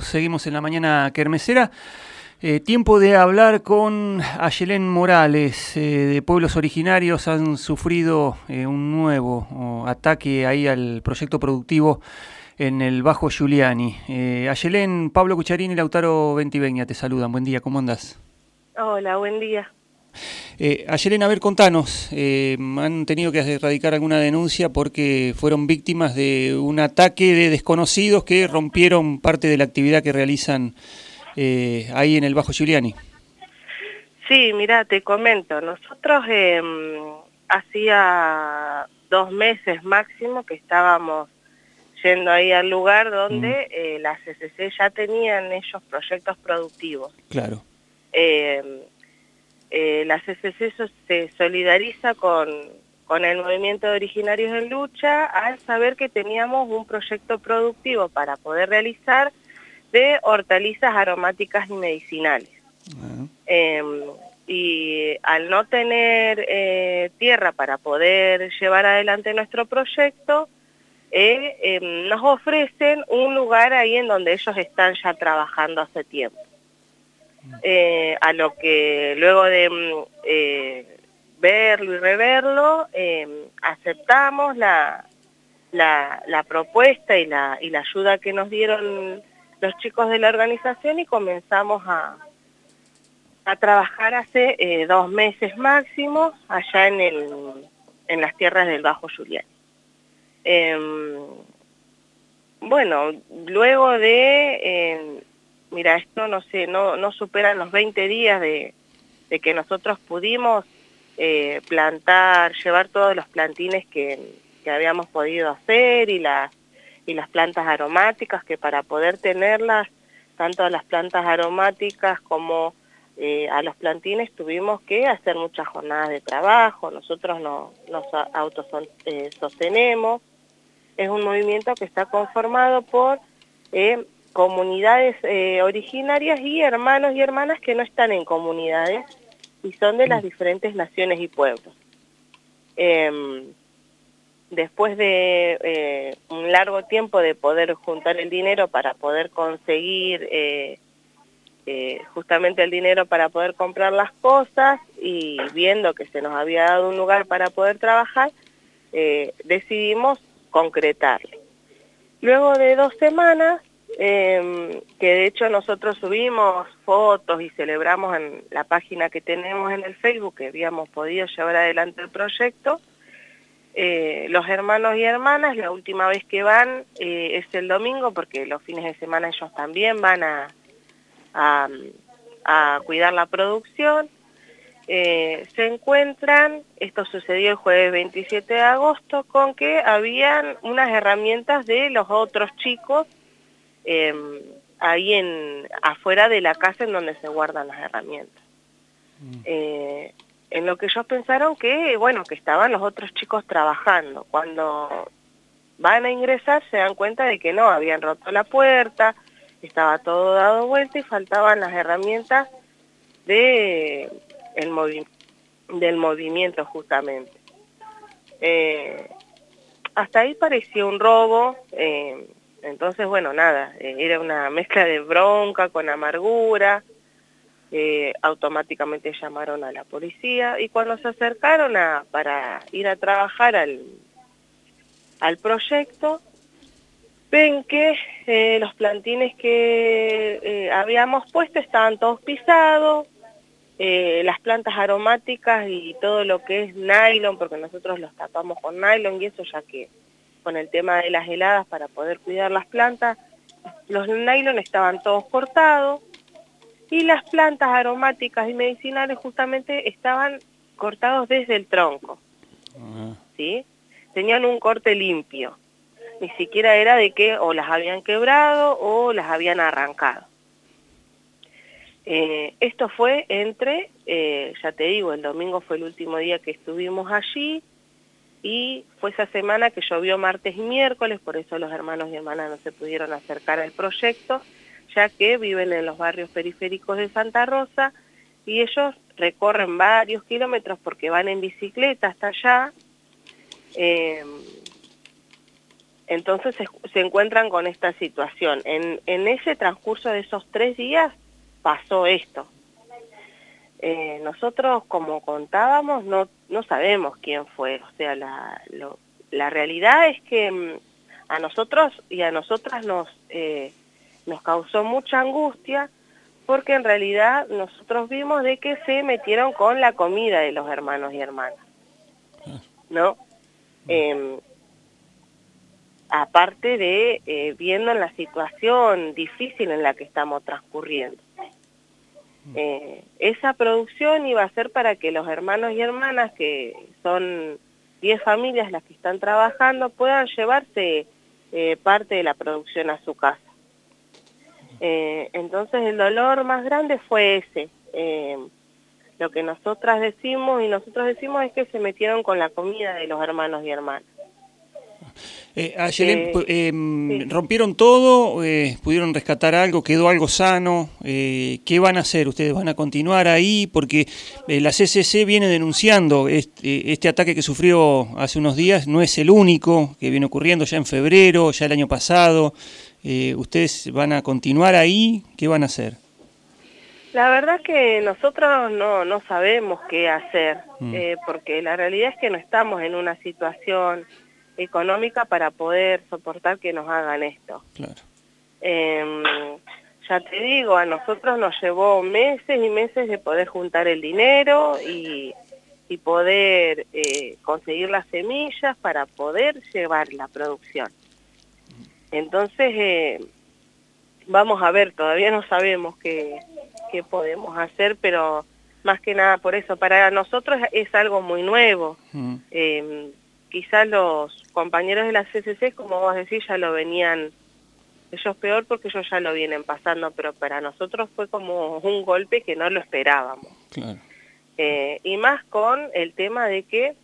Seguimos en la mañana kermesera. Eh, tiempo de hablar con Ayelén Morales, eh, de Pueblos Originarios. Han sufrido eh, un nuevo ataque ahí al proyecto productivo en el Bajo Giuliani. Ayelén, Pablo Cucharini y Lautaro Ventiveña te saludan. Buen día, ¿cómo andas? Hola, buen día. Eh, ayer a ver, contanos, eh, han tenido que erradicar alguna denuncia porque fueron víctimas de un ataque de desconocidos que rompieron parte de la actividad que realizan eh, ahí en el Bajo Giuliani. Sí, mira, te comento, nosotros em, hacía dos meses máximo que estábamos yendo ahí al lugar donde mm. las CCC ya tenían ellos proyectos productivos. Claro. Em, eh, la CCC se solidariza con, con el movimiento de originarios en lucha al saber que teníamos un proyecto productivo para poder realizar de hortalizas aromáticas y medicinales. Em, y al no tener eh, tierra para poder llevar adelante nuestro proyecto, eh, em, nos ofrecen un lugar ahí en donde ellos están ya trabajando hace tiempo. Eh, a lo que luego de mm, eh, verlo y reverlo, em, aceptamos la, la, propuesta y la, y la ayuda que nos dieron los chicos de la organización y comenzamos a, a trabajar hace eh, dos meses máximo allá en, el, en las tierras del Bajo Julián. Em, bueno, luego de em, mira, esto no sé, no, no superan los 20 días de, que nosotros pudimos eh, plantar, llevar todos los plantines que, habíamos podido hacer y las, y las plantas aromáticas, que para poder tenerlas, tanto a las plantas aromáticas como eh, a los plantines tuvimos que hacer muchas jornadas de trabajo, nosotros no, nos autosostenemos, eh, es un movimiento que está conformado por comunidades eh, originarias y hermanos y hermanas que no están en comunidades y son de las mm. diferentes naciones y pueblos. Em, después de eh, un largo tiempo de poder juntar el dinero para poder conseguir eh, justamente el dinero para poder comprar las cosas y viendo que se nos había dado un lugar para poder trabajar, decidimos concretarle. Luego de dos semanas eh, que de hecho nosotros subimos fotos y celebramos en la página que tenemos en el Facebook que habíamos podido llevar adelante el proyecto. Eh, los hermanos y hermanas, la última vez que van eh, es el domingo porque los fines de semana ellos también van a, a, cuidar la producción. Eh, se encuentran, esto sucedió el jueves 27 de agosto, con que habían unas herramientas de los otros chicos Em, ahí en afuera de la casa en donde se guardan las herramientas. Mm. Eh, en lo que ellos pensaron que, bueno, que estaban los otros chicos trabajando. Cuando van a ingresar se dan cuenta de que no, habían roto la puerta, estaba todo dado vuelta y faltaban las herramientas de el del movimiento justamente. Eh, hasta ahí parecía un robo, eh, entonces, bueno, nada, eh, era una mezcla de bronca con amargura, eh, automáticamente llamaron a la policía y cuando se acercaron a, para ir a trabajar al, al proyecto, ven que eh, los plantines que habíamos puesto estaban todos pisados, las plantas aromáticas y todo lo que es nylon, porque nosotros los tapamos con nylon y eso ya que con el tema de las heladas para poder cuidar las plantas, los nylon estaban todos cortados y las plantas aromáticas y medicinales justamente estaban cortados desde el tronco. Ah. ¿sí? Tenían un corte limpio. Ni siquiera era de que o las habían quebrado o las habían arrancado. Eh, esto fue entre, eh, ya te digo, el domingo fue el último día que estuvimos allí, y fue esa semana que llovió martes y miércoles, por eso los hermanos y hermanas no se pudieron acercar al proyecto, ya que viven en los barrios periféricos de Santa Rosa y ellos recorren varios kilómetros porque van en bicicleta hasta allá. Em, entonces se, encuentran con esta situación. En, en ese transcurso de esos tres días pasó esto. Eh, nosotros, como contábamos, no, no sabemos quién fue. O sea, la, la realidad es que mm, a nosotros y a nosotras nos, eh, nos causó mucha angustia porque en realidad nosotros vimos de que se metieron con la comida de los hermanos y hermanas. ¿No? Eh, aparte de eh, viendo la situación difícil en la que estamos transcurriendo. Eh, esa producción iba a ser para que los hermanos y hermanas, que son 10 familias las que están trabajando, puedan llevarse eh, parte de la producción a su casa. entonces el dolor más grande fue ese. lo que nosotras decimos y nosotros decimos es que se metieron con la comida de los hermanos y hermanas. Eh, eh, em, ¿rompieron todo? Eh, ¿Pudieron rescatar algo? ¿Quedó algo sano? Eh, ¿Qué van a hacer? ¿Ustedes van a continuar ahí? Porque la CCC viene denunciando este, este, ataque que sufrió hace unos días, no es el único que viene ocurriendo ya en febrero, ya el año pasado. ¿Ustedes van a continuar ahí? ¿Qué van a hacer? La verdad que nosotros no, no sabemos qué hacer, mm. porque la realidad es que no estamos en una situación económica para poder soportar que nos hagan esto. Claro. Em, ya te digo, a nosotros nos llevó meses y meses de poder juntar el dinero y, y poder eh, conseguir las semillas para poder llevar la producción. Entonces, eh, vamos a ver, todavía no sabemos qué, qué podemos hacer, pero más que nada por eso, para nosotros es algo muy nuevo. Eh, quizás los compañeros de la CCC, como vos decís, ya lo venían, ellos peor porque ellos ya lo vienen pasando, pero para nosotros fue como un golpe que no lo esperábamos. Eh, y más con el tema de que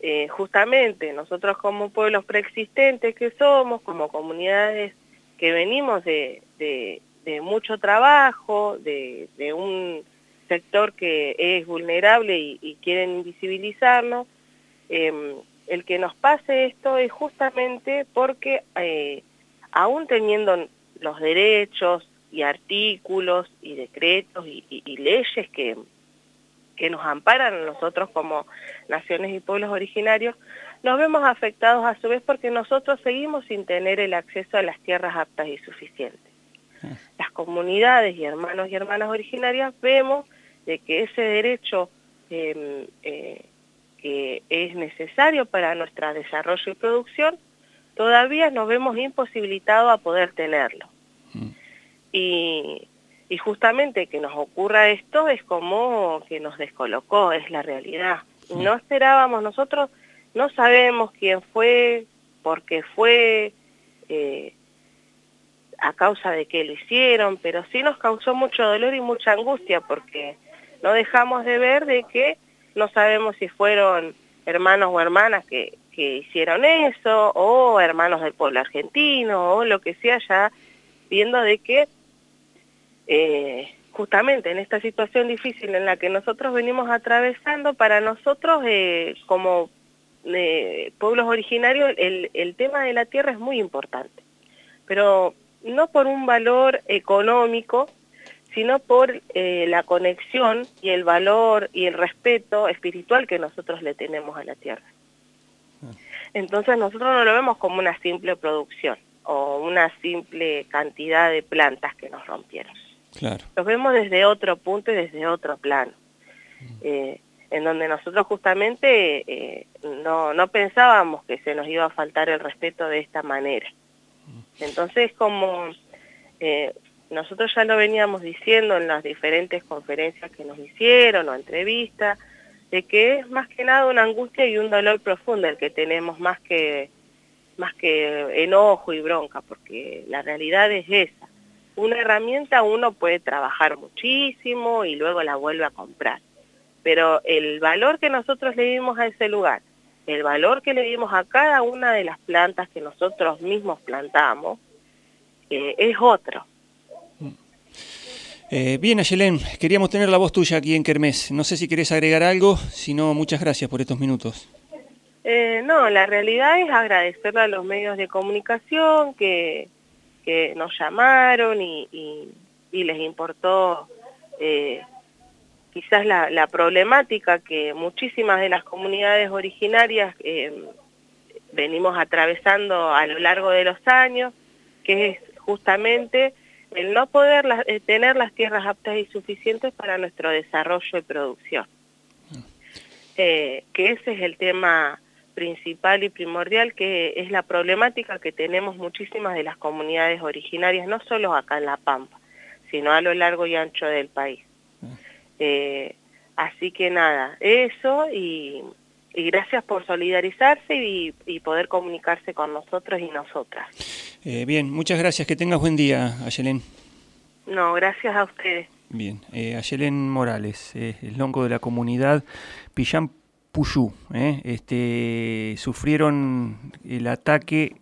eh, justamente nosotros como pueblos preexistentes que somos, como comunidades que venimos de, mucho trabajo, de, un sector que es vulnerable y, quieren invisibilizarnos, eh, el que nos pase esto es justamente porque eh, aún teniendo los derechos y artículos y decretos y, leyes que, que nos amparan a nosotros como naciones y pueblos originarios, nos vemos afectados a su vez porque nosotros seguimos sin tener el acceso a las tierras aptas y suficientes. Las comunidades y hermanos y hermanas originarias vemos de que ese derecho em, eh, que es necesario para nuestro desarrollo y producción, todavía nos vemos imposibilitados a poder tenerlo. Mm. Y, y, justamente que nos ocurra esto es como que nos descolocó, es la realidad. Mm. No esperábamos, nosotros no sabemos quién fue, por qué fue, eh, a causa de qué lo hicieron, pero sí nos causó mucho dolor y mucha angustia porque no dejamos de ver de que no sabemos si fueron hermanos o hermanas que, hicieron eso, o hermanos del pueblo argentino, o lo que sea, ya viendo de que eh, justamente en esta situación difícil en la que nosotros venimos atravesando, para nosotros eh, como eh, pueblos originarios el, el tema de la tierra es muy importante, pero no por un valor económico, sino por eh, la conexión y el valor y el respeto espiritual que nosotros le tenemos a la tierra. Entonces nosotros no lo vemos como una simple producción o una simple cantidad de plantas que nos rompieron. Claro. Los vemos desde otro punto y desde otro plano, eh, en donde nosotros justamente eh, no, no pensábamos que se nos iba a faltar el respeto de esta manera. Mm. Entonces como nosotros ya lo veníamos diciendo en las diferentes conferencias que nos hicieron o entrevistas, de que es más que nada una angustia y un dolor profundo el que tenemos más que, más que enojo y bronca, porque la realidad es esa. Una herramienta uno puede trabajar muchísimo y luego la vuelve a comprar, pero el valor que nosotros le dimos a ese lugar, el valor que le dimos a cada una de las plantas que nosotros mismos plantamos, eh, es otro. Eh, bien, Ayelén, queríamos tener la voz tuya aquí en Kermés. No sé si querés agregar algo, si no, muchas gracias por estos minutos. Eh, no, la realidad es agradecerle a los medios de comunicación que, que nos llamaron y, y, les importó eh, quizás la, la, problemática que muchísimas de las comunidades originarias eh, venimos atravesando a lo largo de los años, que es justamente el no poder eh, tener las tierras aptas y suficientes para nuestro desarrollo y producción. Eh, que ese es el tema principal y primordial, que es la problemática que tenemos muchísimas de las comunidades originarias, no solo acá en La Pampa, sino a lo largo y ancho del país. Eh, así que nada, eso y, gracias por solidarizarse y, poder comunicarse con nosotros y nosotras. Eh, bien, muchas gracias. Que tengas buen día, Ayelén. No, gracias a ustedes. Bien, eh, Ayelén Morales, eh, el longo de la comunidad Pillán Puyú, eh, este, sufrieron el ataque